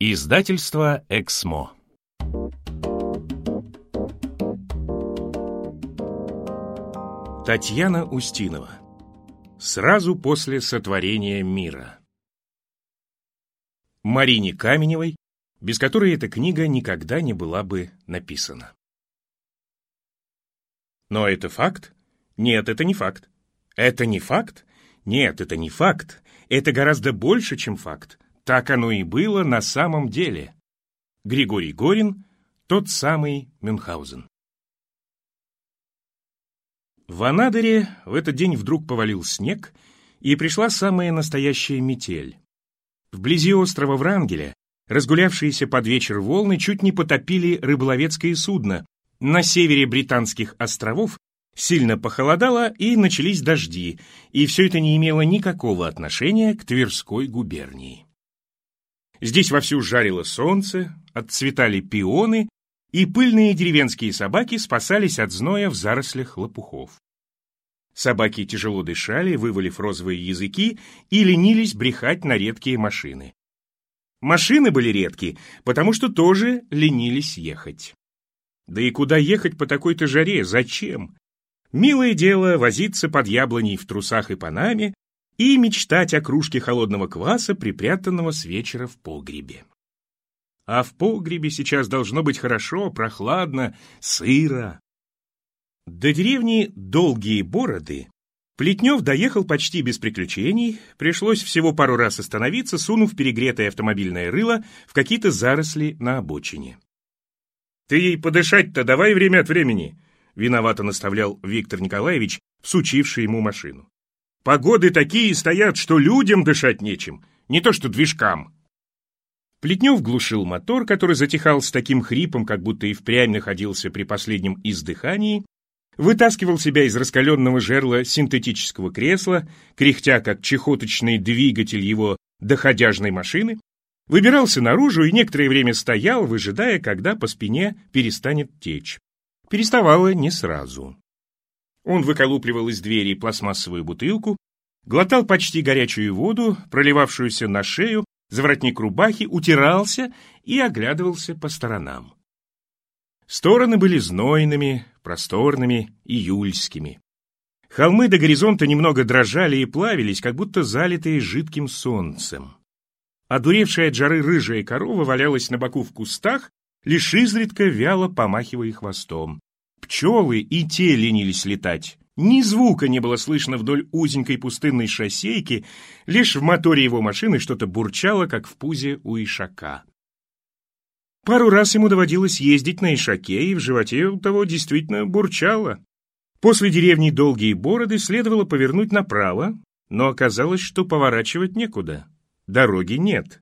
Издательство «Эксмо». Татьяна Устинова. Сразу после сотворения мира. Марине Каменевой, без которой эта книга никогда не была бы написана. Но это факт? Нет, это не факт. Это не факт? Нет, это не факт. Это гораздо больше, чем факт. Так оно и было на самом деле. Григорий Горин, тот самый Мюнхгаузен. В Анадыре в этот день вдруг повалил снег, и пришла самая настоящая метель. Вблизи острова Врангеля разгулявшиеся под вечер волны чуть не потопили рыболовецкое судно. На севере Британских островов сильно похолодало и начались дожди, и все это не имело никакого отношения к Тверской губернии. Здесь вовсю жарило солнце, отцветали пионы, и пыльные деревенские собаки спасались от зноя в зарослях лопухов. Собаки тяжело дышали, вывалив розовые языки, и ленились брехать на редкие машины. Машины были редкие, потому что тоже ленились ехать. Да и куда ехать по такой-то жаре? Зачем? Милое дело возиться под яблоней в трусах и панаме, и мечтать о кружке холодного кваса, припрятанного с вечера в погребе. А в погребе сейчас должно быть хорошо, прохладно, сыро. До деревни Долгие Бороды Плетнев доехал почти без приключений, пришлось всего пару раз остановиться, сунув перегретое автомобильное рыло в какие-то заросли на обочине. «Ты ей подышать-то давай время от времени», — виновато наставлял Виктор Николаевич, всучивший ему машину. Погоды такие стоят, что людям дышать нечем, не то что движкам. Плетнев глушил мотор, который затихал с таким хрипом, как будто и впрямь находился при последнем издыхании, вытаскивал себя из раскаленного жерла синтетического кресла, кряхтя как чехоточный двигатель его доходяжной машины, выбирался наружу и некоторое время стоял, выжидая, когда по спине перестанет течь. Переставало не сразу. Он выколупливал из двери пластмассовую бутылку, глотал почти горячую воду, проливавшуюся на шею, за воротник рубахи, утирался и оглядывался по сторонам. Стороны были знойными, просторными, июльскими. Холмы до горизонта немного дрожали и плавились, как будто залитые жидким солнцем. Одуревшая от жары рыжая корова валялась на боку в кустах, лишь изредка вяло помахивая хвостом. Пчелы и те ленились летать. Ни звука не было слышно вдоль узенькой пустынной шоссейки, лишь в моторе его машины что-то бурчало, как в пузе у ишака. Пару раз ему доводилось ездить на ишаке, и в животе у того действительно бурчало. После деревни Долгие Бороды следовало повернуть направо, но оказалось, что поворачивать некуда. Дороги нет.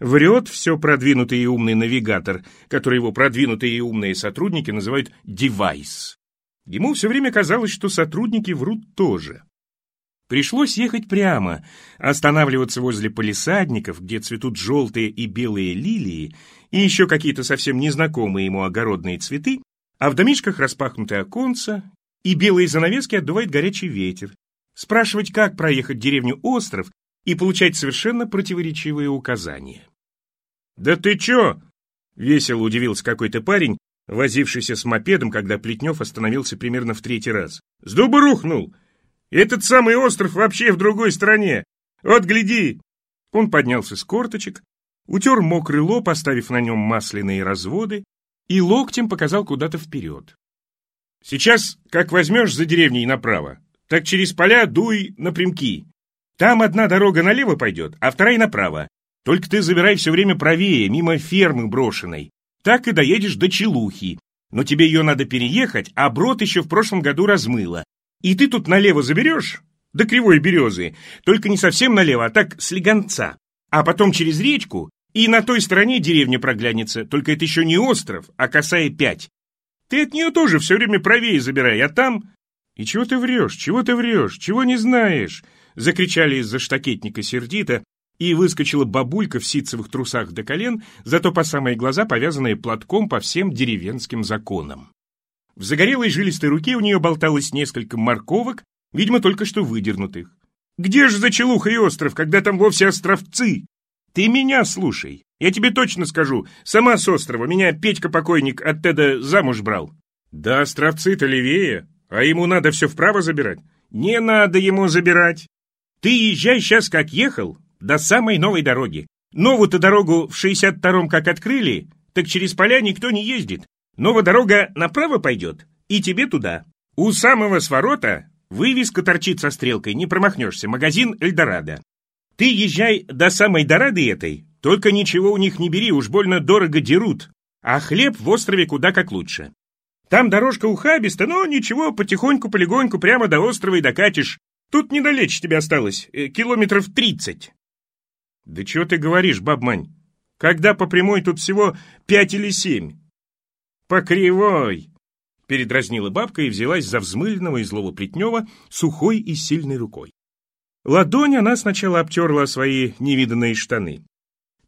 Врет все продвинутый и умный навигатор, который его продвинутые и умные сотрудники называют «девайс». Ему все время казалось, что сотрудники врут тоже. Пришлось ехать прямо, останавливаться возле полисадников, где цветут желтые и белые лилии, и еще какие-то совсем незнакомые ему огородные цветы, а в домишках распахнутые оконца, и белые занавески отдувает горячий ветер. Спрашивать, как проехать деревню Остров, и получать совершенно противоречивые указания. «Да ты чё?» — весело удивился какой-то парень, возившийся с мопедом, когда Плетнев остановился примерно в третий раз. «С дуба рухнул! Этот самый остров вообще в другой стране! Вот гляди!» Он поднялся с корточек, утер мокрый лоб, поставив на нем масляные разводы, и локтем показал куда-то вперед. «Сейчас, как возьмешь за деревней направо, так через поля дуй напрямки. Там одна дорога налево пойдет, а вторая направо. Только ты забирай все время правее, мимо фермы брошенной. Так и доедешь до Челухи. Но тебе ее надо переехать, а брод еще в прошлом году размыло. И ты тут налево заберешь, до Кривой Березы, только не совсем налево, а так с Легонца. А потом через речку, и на той стороне деревня проглянется, только это еще не остров, а косая пять. Ты от нее тоже все время правее забирай, а там... И чего ты врешь, чего ты врешь, чего не знаешь? Закричали из-за штакетника сердито, и выскочила бабулька в ситцевых трусах до колен, зато по самые глаза повязанная платком по всем деревенским законам. В загорелой жилистой руке у нее болталось несколько морковок, видимо, только что выдернутых. «Где же Зачелуха и остров, когда там вовсе островцы? Ты меня слушай. Я тебе точно скажу, сама с острова, меня Петька-покойник от Теда замуж брал. Да островцы-то левее, а ему надо все вправо забирать. Не надо ему забирать. Ты езжай сейчас, как ехал, до самой новой дороги. Новую-то дорогу в 62-м как открыли, так через поля никто не ездит. Новая дорога направо пойдет, и тебе туда. У самого сворота вывеска торчит со стрелкой, не промахнешься, магазин «Эльдорадо». Ты езжай до самой Дорады этой, только ничего у них не бери, уж больно дорого дерут, а хлеб в острове куда как лучше. Там дорожка ухабиста, но ничего, потихоньку-полегоньку прямо до острова и докатишь. Тут недалече тебе осталось, э, километров тридцать. Да чего ты говоришь, бабмань? Когда по прямой тут всего пять или семь? По кривой, передразнила бабка и взялась за взмыленного и злого Плетнева сухой и сильной рукой. Ладонь она сначала обтерла свои невиданные штаны.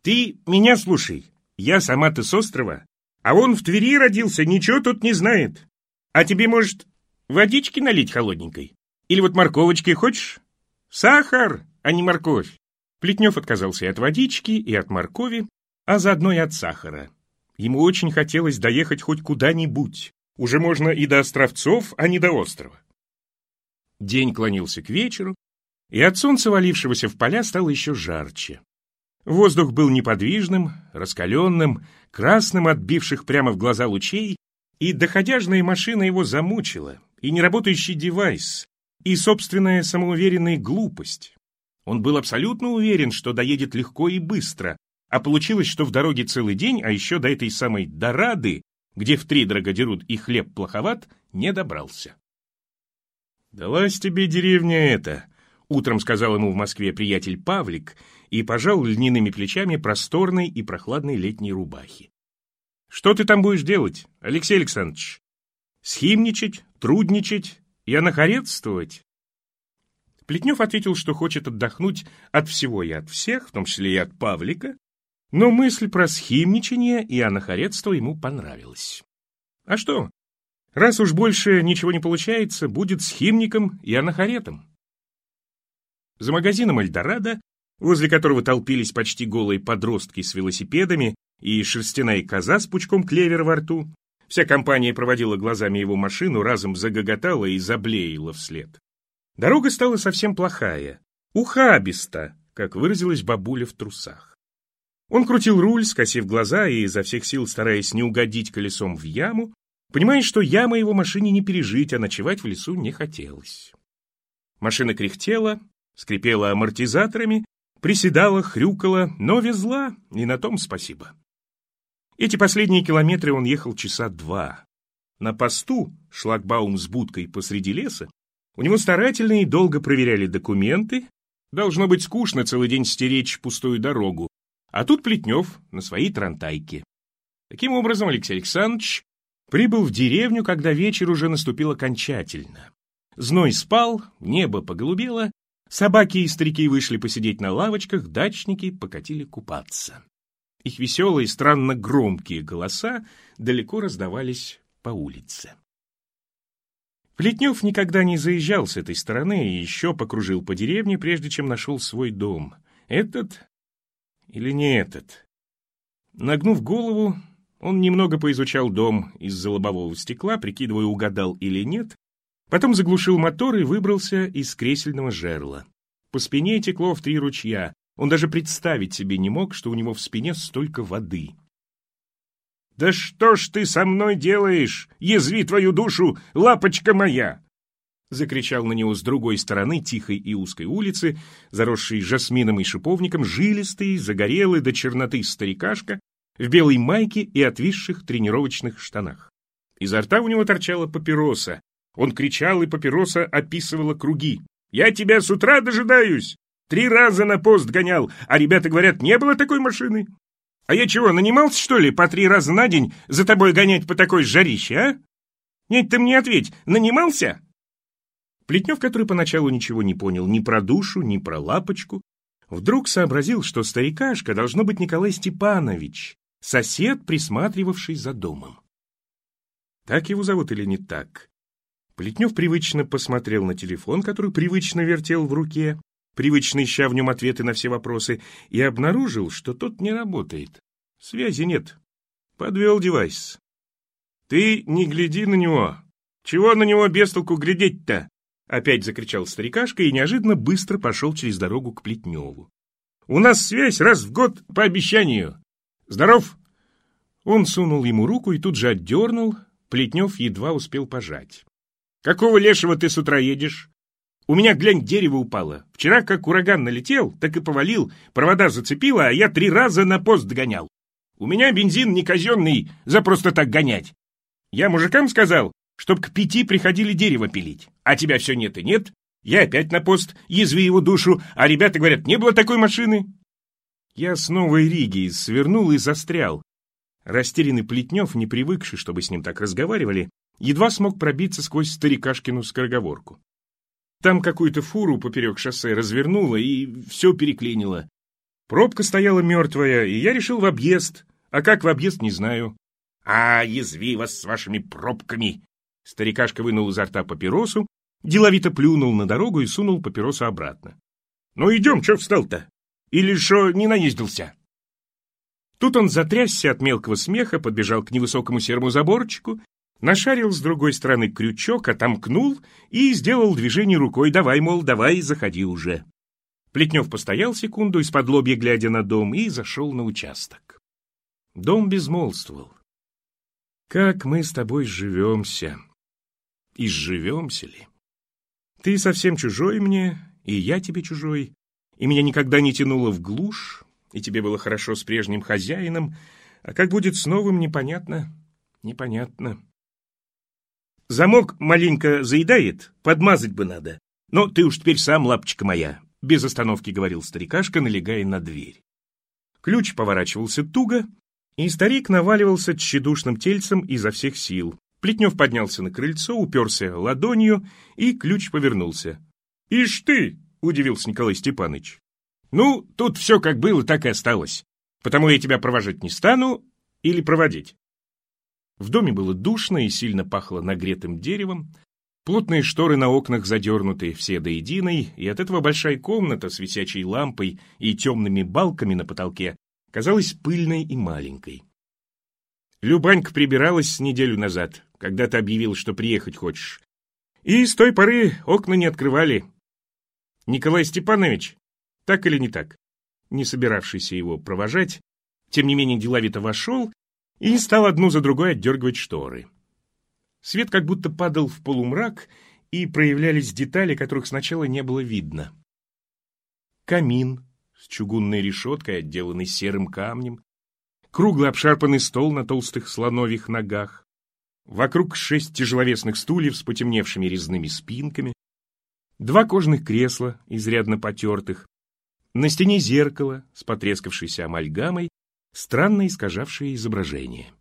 «Ты меня слушай, я сама-то с острова, а он в Твери родился, ничего тут не знает. А тебе, может, водички налить холодненькой? Или вот морковочки хочешь? Сахар, а не морковь». Плетнев отказался и от водички, и от моркови, а заодно и от сахара. Ему очень хотелось доехать хоть куда-нибудь. Уже можно и до островцов, а не до острова. День клонился к вечеру, и от солнца, валившегося в поля, стало еще жарче. Воздух был неподвижным, раскаленным, красным от бивших прямо в глаза лучей, и доходяжная машина его замучила, и неработающий девайс, и собственная самоуверенная глупость. Он был абсолютно уверен, что доедет легко и быстро, а получилось, что в дороге целый день, а еще до этой самой Дорады, где в три дерут и хлеб плоховат, не добрался. «Далась тебе деревня эта», Утром сказал ему в Москве приятель Павлик и пожал льняными плечами просторной и прохладной летней рубахи. «Что ты там будешь делать, Алексей Александрович? Схимничать, трудничать и анахаретствовать?» Плетнев ответил, что хочет отдохнуть от всего и от всех, в том числе и от Павлика, но мысль про схимничание и анахаретство ему понравилась. А что? Раз уж больше ничего не получается, будет схимником и анахаретом. За магазином «Эльдорадо», возле которого толпились почти голые подростки с велосипедами и шерстяная коза с пучком клевера во рту, вся компания проводила глазами его машину, разом загоготала и заблеяла вслед. Дорога стала совсем плохая, ухабиста, как выразилась бабуля в трусах. Он крутил руль, скосив глаза и изо всех сил стараясь не угодить колесом в яму, понимая, что ямы его машине не пережить, а ночевать в лесу не хотелось. Машина кряхтела, скрипела амортизаторами, приседала, хрюкала, но везла, и на том спасибо. Эти последние километры он ехал часа два. На посту, шлагбаум с будкой посреди леса, у него старательно и долго проверяли документы. Должно быть скучно целый день стеречь пустую дорогу. А тут Плетнев на своей трантайке. Таким образом, Алексей Александрович прибыл в деревню, когда вечер уже наступил окончательно. Зной спал, небо поголубело, Собаки и старики вышли посидеть на лавочках, дачники покатили купаться. Их веселые, странно громкие голоса далеко раздавались по улице. Плетнев никогда не заезжал с этой стороны и еще покружил по деревне, прежде чем нашел свой дом. Этот или не этот? Нагнув голову, он немного поизучал дом из-за лобового стекла, прикидывая, угадал или нет, Потом заглушил мотор и выбрался из кресельного жерла. По спине текло в три ручья. Он даже представить себе не мог, что у него в спине столько воды. «Да что ж ты со мной делаешь? Язви твою душу, лапочка моя!» Закричал на него с другой стороны тихой и узкой улицы, заросшей жасмином и шиповником, жилистый, загорелый до черноты старикашка в белой майке и отвисших тренировочных штанах. Изо рта у него торчала папироса, он кричал, и папироса описывала круги. «Я тебя с утра дожидаюсь! Три раза на пост гонял, а ребята говорят, не было такой машины. А я чего, нанимался, что ли, по три раза на день за тобой гонять по такой жарище, а? Нет, ты мне ответь, нанимался?» Плетнев, который поначалу ничего не понял ни про душу, ни про лапочку, вдруг сообразил, что старикашка должно быть Николай Степанович, сосед, присматривавший за домом. Так его зовут или не так? Плетнев привычно посмотрел на телефон, который привычно вертел в руке, привычно ища в нем ответы на все вопросы, и обнаружил, что тот не работает. Связи нет. Подвел девайс. «Ты не гляди на него! Чего на него без толку глядеть-то?» Опять закричал старикашка и неожиданно быстро пошел через дорогу к Плетневу. «У нас связь раз в год по обещанию. Здоров!» Он сунул ему руку и тут же отдернул, Плетнев едва успел пожать. «Какого лешего ты с утра едешь? У меня, глянь, дерево упало. Вчера, как ураган налетел, так и повалил, провода зацепило, а я три раза на пост догонял. У меня бензин не казенный, за просто так гонять. Я мужикам сказал, чтоб к пяти приходили дерево пилить, а тебя все нет и нет. Я опять на пост, язви его душу, а ребята говорят, не было такой машины. Я с Новой Риги свернул и застрял. Растерянный Плетнев, не привыкший, чтобы с ним так разговаривали, едва смог пробиться сквозь старикашкину скороговорку. Там какую-то фуру поперек шоссе развернуло и все переклинило. Пробка стояла мертвая, и я решил в объезд. А как в объезд, не знаю. А, язви вас с вашими пробками! Старикашка вынул изо рта папиросу, деловито плюнул на дорогу и сунул папиросу обратно. Ну идем, что встал-то? Или что не наездился? Тут он затрясся от мелкого смеха, подбежал к невысокому серому заборчику, нашарил с другой стороны крючок, отомкнул и сделал движение рукой «давай, мол, давай, заходи уже». Плетнев постоял секунду, из-под лобья глядя на дом, и зашел на участок. Дом безмолвствовал. «Как мы с тобой живемся? И сживемся ли? Ты совсем чужой мне, и я тебе чужой, и меня никогда не тянуло в глушь, и тебе было хорошо с прежним хозяином, а как будет с новым, непонятно, непонятно. Замок маленько заедает, подмазать бы надо. Но ты уж теперь сам, лапочка моя, — без остановки говорил старикашка, налегая на дверь. Ключ поворачивался туго, и старик наваливался тщедушным тельцем изо всех сил. Плетнев поднялся на крыльцо, уперся ладонью, и ключ повернулся. — Ишь ты! — удивился Николай Степанович. — Ну, тут все как было, так и осталось. Потому я тебя провожать не стану или проводить. В доме было душно и сильно пахло нагретым деревом. Плотные шторы на окнах задернуты все до единой, и от этого большая комната с висячей лампой и темными балками на потолке казалась пыльной и маленькой. Любанька прибиралась неделю назад, когда ты объявил, что приехать хочешь. И с той поры окна не открывали. Николай Степанович, так или не так, не собиравшийся его провожать, тем не менее деловито вошел и стал одну за другой отдергивать шторы. Свет как будто падал в полумрак, и проявлялись детали, которых сначала не было видно. Камин с чугунной решеткой, отделанный серым камнем, круглый обшарпанный стол на толстых слоновьих ногах, вокруг шесть тяжеловесных стульев с потемневшими резными спинками, два кожаных кресла, изрядно потертых, на стене зеркало с потрескавшейся амальгамой странно искажавшее изображение.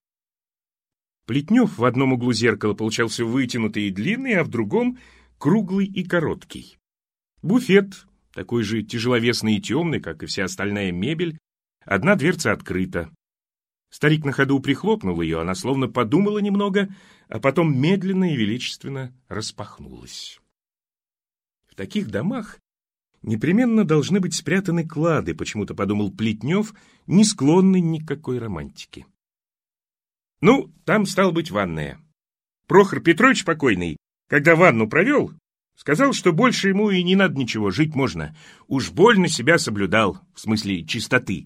Плетнев в одном углу зеркала получался вытянутый и длинный, а в другом — круглый и короткий. Буфет, такой же тяжеловесный и темный, как и вся остальная мебель, одна дверца открыта. Старик на ходу прихлопнул ее, она словно подумала немного, а потом медленно и величественно распахнулась. В таких домах непременно должны быть спрятаны клады, почему-то подумал Плетнев, не склонный ни к какой романтике. Ну, там стал быть ванная. Прохор Петрович покойный, когда ванну провел, сказал, что больше ему и не надо ничего, жить можно. Уж больно себя соблюдал, в смысле чистоты.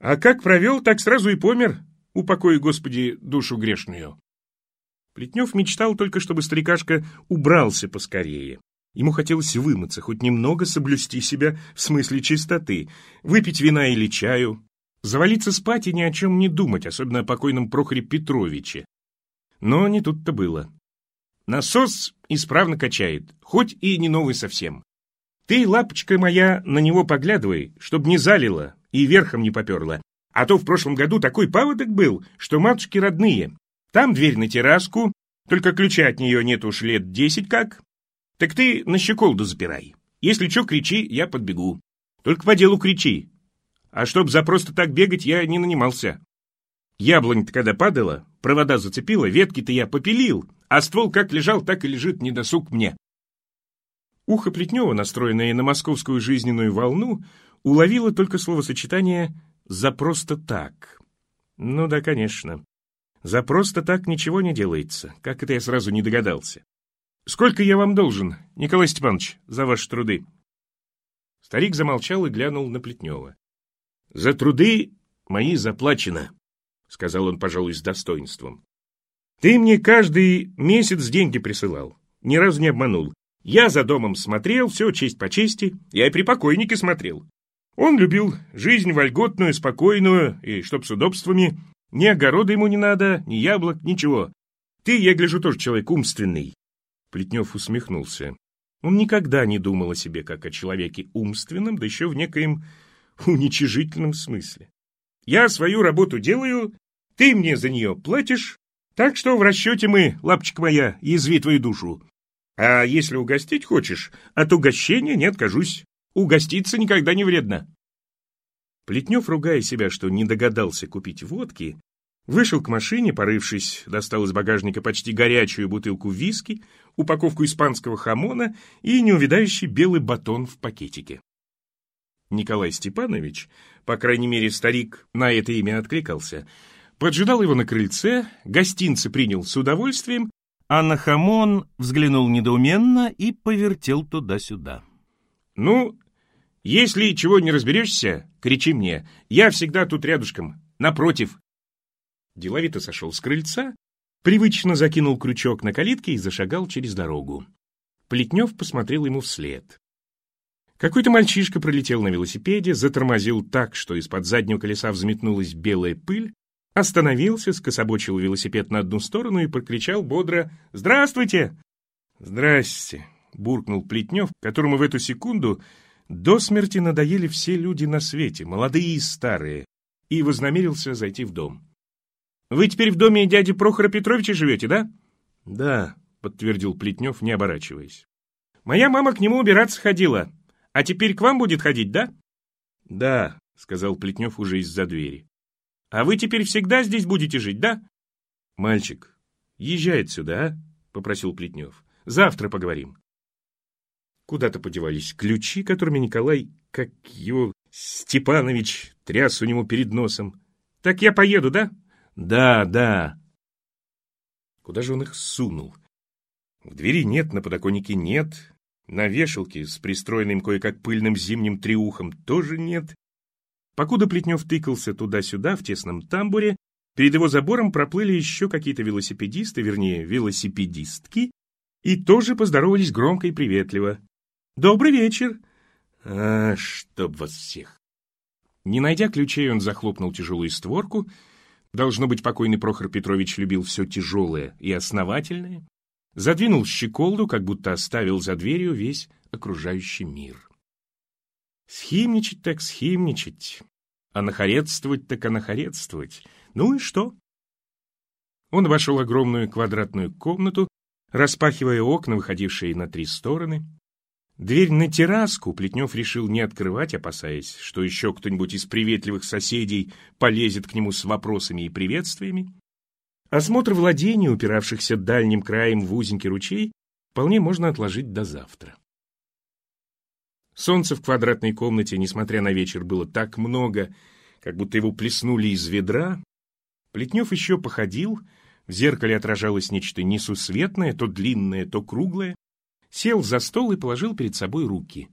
А как провел, так сразу и помер, упокой, Господи, душу грешную. Плетнев мечтал только, чтобы старикашка убрался поскорее. Ему хотелось вымыться, хоть немного соблюсти себя в смысле чистоты, выпить вина или чаю, завалиться спать и ни о чем не думать, особенно о покойном Прохоре Петровиче. Но не тут-то было. Насос исправно качает, хоть и не новый совсем. Ты, лапочка моя, на него поглядывай, чтоб не залило и верхом не поперла. А то в прошлом году такой паводок был, что матушки родные. Там дверь на терраску, только ключа от нее нет уж лет десять как, так ты на щеколду запирай. Если что, кричи, я подбегу. Только по делу кричи. А чтоб за просто так бегать, я не нанимался. Яблонь-то когда падала, провода зацепила, ветки-то я попилил, а ствол как лежал, так и лежит недосуг мне. Ухо Плетнева, настроенное на московскую жизненную волну, уловило только словосочетание «за просто так». Ну да, конечно. За просто так ничего не делается. Как это я сразу не догадался? Сколько я вам должен, Николай Степанович, за ваши труды? Старик замолчал и глянул на Плетнева. За труды мои заплачено, сказал он, пожалуй, с достоинством. Ты мне каждый месяц деньги присылал. Ни разу не обманул. Я за домом смотрел, все честь по чести. Я и при покойнике смотрел. Он любил жизнь вольготную, спокойную, и чтоб с удобствами. Ни огорода ему не надо, ни яблок, ничего. Ты, я гляжу, тоже человек умственный. Плетнев усмехнулся. Он никогда не думал о себе как о человеке умственном, да еще в некоем уничижительном смысле. Я свою работу делаю, ты мне за нее платишь, так что в расчете мы, лапчик моя, язви твою душу. А если угостить хочешь, от угощения не откажусь. Угоститься никогда не вредно. Плетнев, ругая себя, что не догадался купить водки, вышел к машине, порывшись, достал из багажника почти горячую бутылку виски, упаковку испанского хамона и неувидающий белый батон в пакетике. Николай Степанович, по крайней мере старик на это имя откликался, поджидал его на крыльце, гостинцы принял с удовольствием, а на хамон взглянул недоуменно и повертел туда-сюда. «Ну, если чего не разберешься, кричи мне. Я всегда тут рядышком, напротив. Деловито сошел с крыльца, привычно закинул крючок на калитке и зашагал через дорогу. Плетнев посмотрел ему вслед. Какой-то мальчишка пролетел на велосипеде, затормозил так, что из-под заднего колеса взметнулась белая пыль, остановился, скособочил велосипед на одну сторону и прокричал бодро «Здравствуйте!» «Здрасте!» — буркнул Плетнев, которому в эту секунду до смерти надоели все люди на свете, молодые и старые, и вознамерился зайти в дом. «Вы теперь в доме дяди Прохора Петровича живете, да?» «Да», — подтвердил Плетнев, не оборачиваясь. «Моя мама к нему убираться ходила, а теперь к вам будет ходить, да?» «Да», — сказал Плетнев уже из-за двери. «А вы теперь всегда здесь будете жить, да?» «Мальчик, езжай отсюда, а?» — попросил Плетнев. «Завтра поговорим». Куда-то подевались ключи, которыми Николай, как его Степанович, тряс у него перед носом. «Так я поеду, да?» «Да, да». Куда же он их сунул? В двери нет, на подоконнике нет, на вешалке с пристроенным кое-как пыльным зимним триухом тоже нет. Покуда Плетнев тыкался туда-сюда, в тесном тамбуре, перед его забором проплыли еще какие-то велосипедисты, вернее, велосипедистки, и тоже поздоровались громко и приветливо. «Добрый вечер!» «А, чтоб вас всех!» Не найдя ключей, он захлопнул тяжелую створку. Должно быть, покойный Прохор Петрович любил все тяжелое и основательное. Задвинул щеколду, как будто оставил за дверью весь окружающий мир. Схимничать так схимничать, а нахарецствовать так анахарецствовать. Ну и что? Он обошел огромную квадратную комнату, распахивая окна, выходившие на три стороны, Дверь на терраску Плетнев решил не открывать, опасаясь, что еще кто-нибудь из приветливых соседей полезет к нему с вопросами и приветствиями. Осмотр владений, упиравшихся дальним краем в узенький ручей, вполне можно отложить до завтра. Солнца в квадратной комнате, несмотря на вечер, было так много, как будто его плеснули из ведра. Плетнев еще походил, в зеркале отражалось нечто несусветное, то длинное, то круглое сел за стол и положил перед собой руки.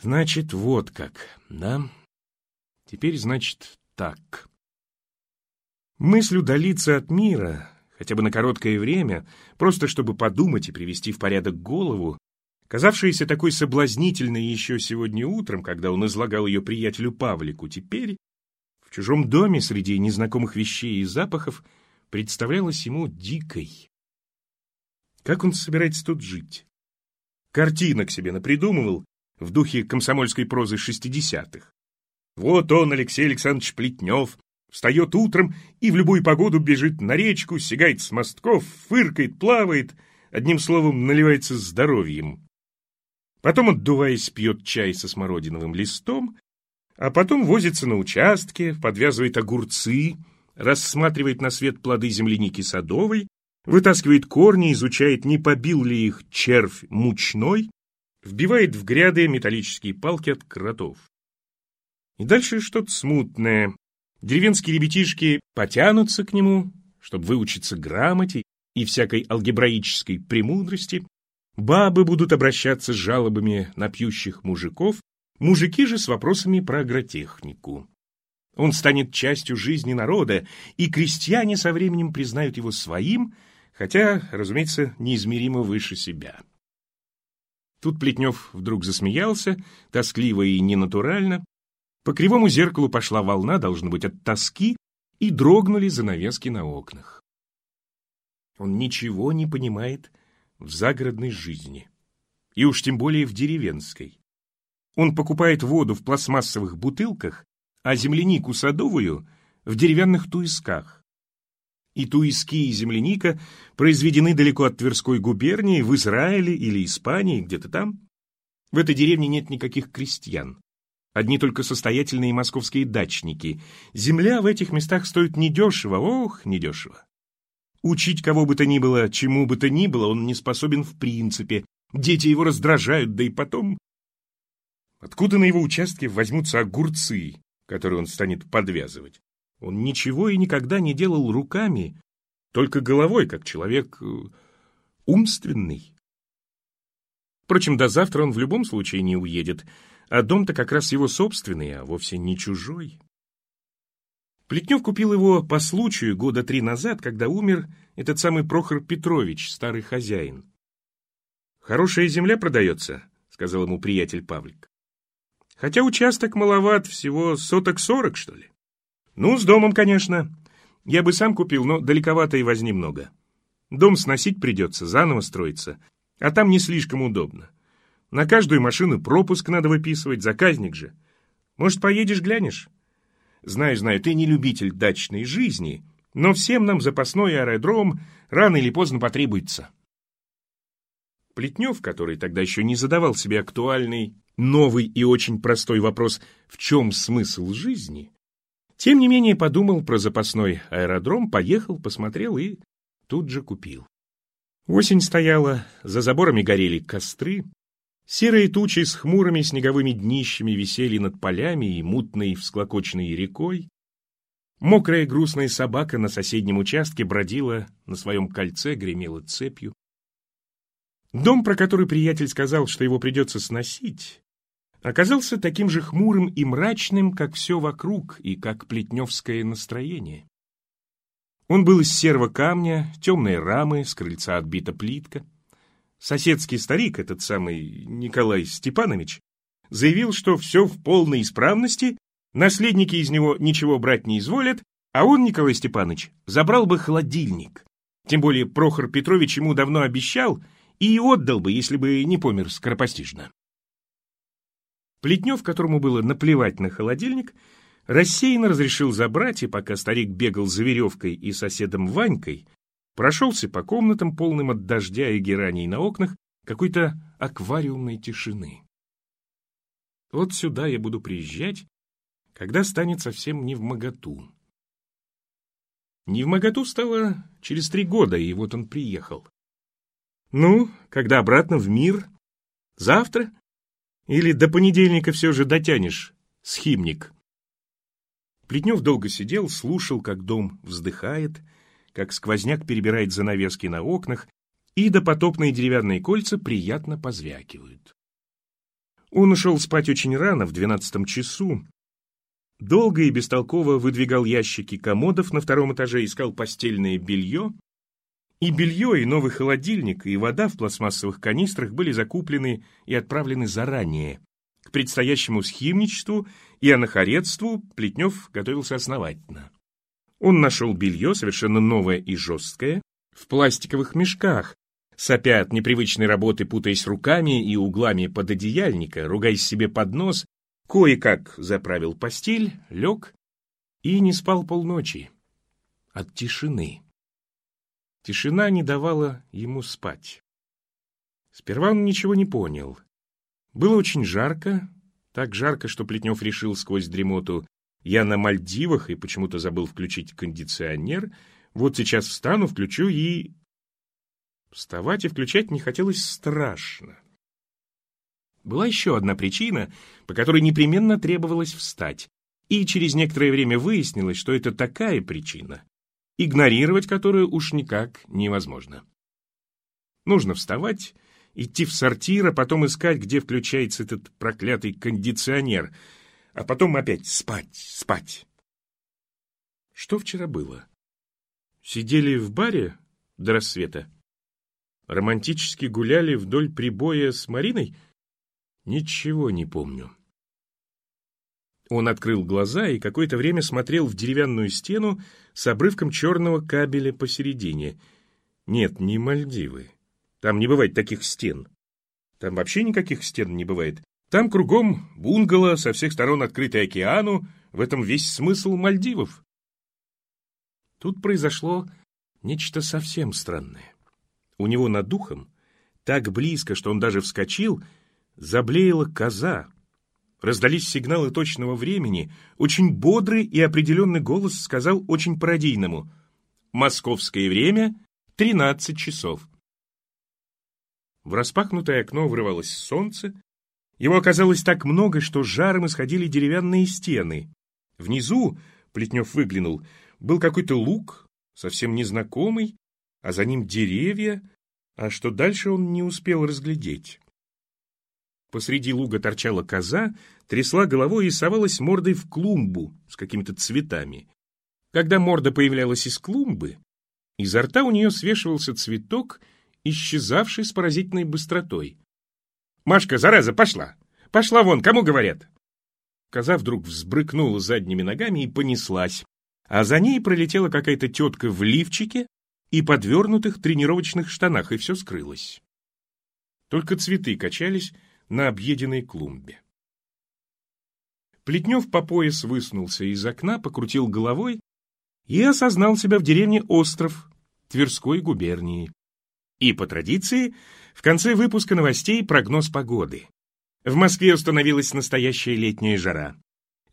Значит, вот как, да? Теперь, значит, так. Мысль удалиться от мира, хотя бы на короткое время, просто чтобы подумать и привести в порядок голову, казавшаяся такой соблазнительной еще сегодня утром, когда он излагал ее приятелю Павлику, теперь, в чужом доме среди незнакомых вещей и запахов, представлялась ему дикой. Как он собирается тут жить? Картинок себе напридумывал в духе комсомольской прозы шестидесятых. Вот он, Алексей Александрович Плетнев, встает утром и в любую погоду бежит на речку, сигает с мостков, фыркает, плавает, одним словом, наливается здоровьем. Потом, отдуваясь, пьет чай со смородиновым листом, а потом возится на участке, подвязывает огурцы, рассматривает на свет плоды земляники садовой, вытаскивает корни, изучает, не побил ли их червь мучной, вбивает в гряды металлические палки от кротов. И дальше что-то смутное. Деревенские ребятишки потянутся к нему, чтобы выучиться грамоте и всякой алгебраической премудрости. Бабы будут обращаться с жалобами на пьющих мужиков, мужики же с вопросами про агротехнику. Он станет частью жизни народа, и крестьяне со временем признают его своим, хотя, разумеется, неизмеримо выше себя. Тут Плетнев вдруг засмеялся, тоскливо и ненатурально. По кривому зеркалу пошла волна, должно быть, от тоски, и дрогнули занавески на окнах. Он ничего не понимает в загородной жизни, и уж тем более в деревенской. Он покупает воду в пластмассовых бутылках, а землянику садовую в деревянных туисках. И туиски, и земляника произведены далеко от Тверской губернии, в Израиле или Испании, где-то там. В этой деревне нет никаких крестьян. Одни только состоятельные московские дачники. Земля в этих местах стоит недешево, ох, недешево. Учить кого бы то ни было, чему бы то ни было, он не способен в принципе. Дети его раздражают, да и потом... Откуда на его участке возьмутся огурцы, которые он станет подвязывать? Он ничего и никогда не делал руками, только головой, как человек э, умственный. Впрочем, до завтра он в любом случае не уедет, а дом-то как раз его собственный, а вовсе не чужой. Плетнев купил его по случаю года три назад, когда умер этот самый Прохор Петрович, старый хозяин. «Хорошая земля продается», — сказал ему приятель Павлик. «Хотя участок маловат, всего соток сорок, что ли. Ну, с домом, конечно. Я бы сам купил, но далековато и возни много. Дом сносить придется, заново строиться, а там не слишком удобно. На каждую машину пропуск надо выписывать, заказник же. Может, поедешь, глянешь?» Знаю, знаю, ты не любитель дачной жизни, но всем нам запасной аэродром рано или поздно потребуется. Плетнев, который тогда еще не задавал себе актуальный, новый и очень простой вопрос «в чем смысл жизни?», тем не менее подумал про запасной аэродром, поехал, посмотрел и тут же купил. Осень стояла, за заборами горели костры, Серые тучи с хмурыми снеговыми днищами висели над полями и мутной всклокоченной рекой. Мокрая грустная собака на соседнем участке бродила на своем кольце, гремела цепью. Дом, про который приятель сказал, что его придется сносить, оказался таким же хмурым и мрачным, как все вокруг и как плетневское настроение. Он был из серого камня, темные рамы, с крыльца отбита плитка. Соседский старик, этот самый Николай Степанович, заявил, что все в полной исправности, наследники из него ничего брать не изволят, а он, Николай Степанович, забрал бы холодильник. Тем более Прохор Петрович ему давно обещал и отдал бы, если бы не помер скоропостижно. Плетнев, которому было наплевать на холодильник, рассеянно разрешил забрать, и пока старик бегал за веревкой и соседом Ванькой, Прошелся по комнатам, полным от дождя и гераний на окнах, какой-то аквариумной тишины. Вот сюда я буду приезжать, когда станет совсем не в моготу. Не в моготу стало через три года, и вот он приехал. Ну, когда обратно в мир? Завтра? Или до понедельника все же дотянешь, схимник? Плетнев долго сидел, слушал, как дом вздыхает, как сквозняк перебирает занавески на окнах, и допотопные деревянные кольца приятно позвякивают. Он ушел спать очень рано, в двенадцатом часу. Долго и бестолково выдвигал ящики комодов на втором этаже, искал постельное белье. И белье, и новый холодильник, и вода в пластмассовых канистрах были закуплены и отправлены заранее. К предстоящему схимничеству и анахаретству Плетнев готовился основательно. Он нашел белье, совершенно новое и жесткое, в пластиковых мешках, сопя от непривычной работы, путаясь руками и углами пододеяльника, ругаясь себе под нос, кое-как заправил постель, лег и не спал полночи. От тишины. Тишина не давала ему спать. Сперва он ничего не понял. Было очень жарко, так жарко, что Плетнев решил сквозь дремоту я на Мальдивах и почему-то забыл включить кондиционер. Вот сейчас встану, включу и... Вставать и включать не хотелось страшно. Была еще одна причина, по которой непременно требовалось встать, и через некоторое время выяснилось, что это такая причина, игнорировать которую уж никак невозможно. Нужно вставать, идти в сортир, а потом искать, где включается этот проклятый кондиционер, а потом опять спать, спать. Что вчера было? Сидели в баре до рассвета? Романтически гуляли вдоль прибоя с Мариной? Ничего не помню. Он открыл глаза и какое-то время смотрел в деревянную стену с обрывком черного кабеля посередине. Нет, не Мальдивы. Там не бывает таких стен. Там вообще никаких стен не бывает. Там кругом бунгало, со всех сторон открытый океану. В этом весь смысл Мальдивов. Тут произошло нечто совсем странное. У него над духом, так близко, что он даже вскочил, заблеяла коза. Раздались сигналы точного времени. Очень бодрый и определенный голос сказал очень пародийному. «Московское время — 13 часов». В распахнутое окно врывалось солнце. Его оказалось так много, что жаром исходили деревянные стены. Внизу, Плетнев выглянул, был какой-то луг, совсем незнакомый, а за ним деревья, а что дальше он не успел разглядеть. Посреди луга торчала коза, трясла головой и совалась мордой в клумбу с какими-то цветами. Когда морда появлялась из клумбы, изо рта у нее свешивался цветок, исчезавший с поразительной быстротой. «Машка, зараза, пошла! Пошла вон, кому говорят?» Коза вдруг взбрыкнула задними ногами и понеслась, а за ней пролетела какая-то тетка в лифчике и подвернутых тренировочных штанах, и все скрылось. Только цветы качались на объеденной клумбе. Плетнев по пояс высунулся из окна, покрутил головой и осознал себя в деревне Остров Тверской губернии. И по традиции, в конце выпуска новостей прогноз погоды. В Москве установилась настоящая летняя жара.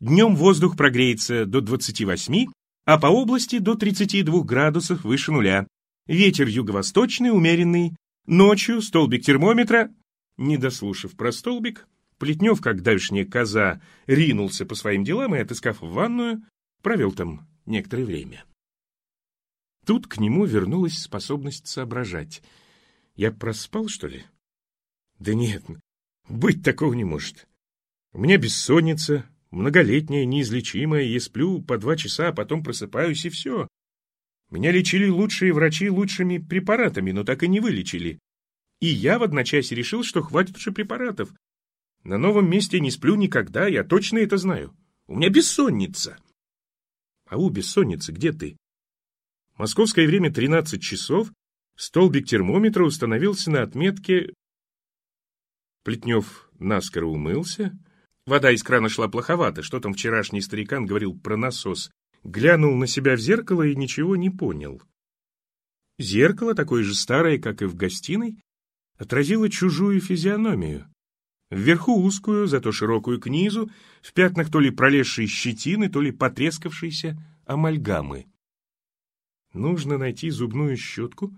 Днем воздух прогреется до 28, а по области до 32 градусов выше нуля. Ветер юго-восточный, умеренный. Ночью столбик термометра... Не дослушав про столбик, Плетнев, как дальшняя коза, ринулся по своим делам и, отыскав ванную, провел там некоторое время. Тут к нему вернулась способность соображать. Я проспал, что ли? Да нет, быть такого не может. У меня бессонница, многолетняя, неизлечимая, я сплю по два часа, а потом просыпаюсь, и все. Меня лечили лучшие врачи лучшими препаратами, но так и не вылечили. И я в одночасье решил, что хватит уже препаратов. На новом месте не сплю никогда, я точно это знаю. У меня бессонница. А у бессонницы где ты? Московское время 13 часов, столбик термометра установился на отметке... Плетнев наскоро умылся, Вода из крана шла плоховато, что там вчерашний старикан говорил про насос. Глянул на себя в зеркало и ничего не понял. Зеркало, такое же старое, как и в гостиной, отразило чужую физиономию. Вверху узкую, зато широкую к низу, в пятнах то ли пролезшей щетины, то ли потрескавшейся амальгамы. Нужно найти зубную щетку,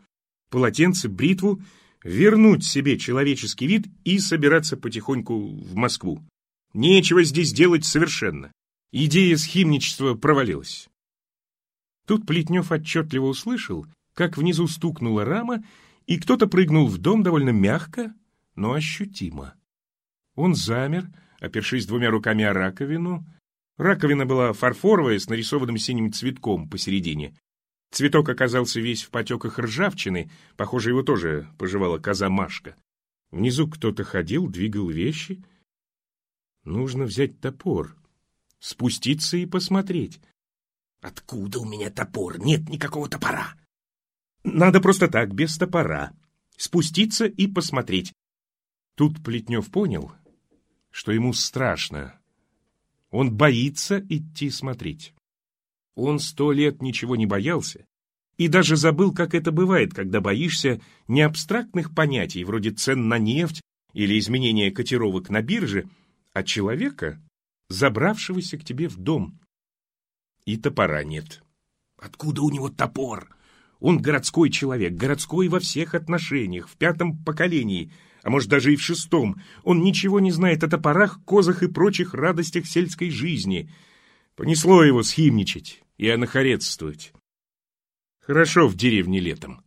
полотенце, бритву, вернуть себе человеческий вид и собираться потихоньку в Москву. Нечего здесь делать совершенно. Идея схимничества провалилась. Тут Плетнев отчетливо услышал, как внизу стукнула рама, и кто-то прыгнул в дом довольно мягко, но ощутимо. Он замер, опершись двумя руками о раковину. Раковина была фарфоровая, с нарисованным синим цветком посередине. Цветок оказался весь в потеках ржавчины, похоже, его тоже пожевала коза Машка. Внизу кто-то ходил, двигал вещи — Нужно взять топор, спуститься и посмотреть. Откуда у меня топор? Нет никакого топора. Надо просто так, без топора. Спуститься и посмотреть. Тут Плетнев понял, что ему страшно. Он боится идти смотреть. Он сто лет ничего не боялся и даже забыл, как это бывает, когда боишься не абстрактных понятий, вроде цен на нефть или изменения котировок на бирже, а человека, забравшегося к тебе в дом. И топора нет. Откуда у него топор? Он городской человек, городской во всех отношениях, в пятом поколении, а может даже и в шестом. Он ничего не знает о топорах, козах и прочих радостях сельской жизни. Понесло его схимничать и анахоретствовать. Хорошо в деревне летом.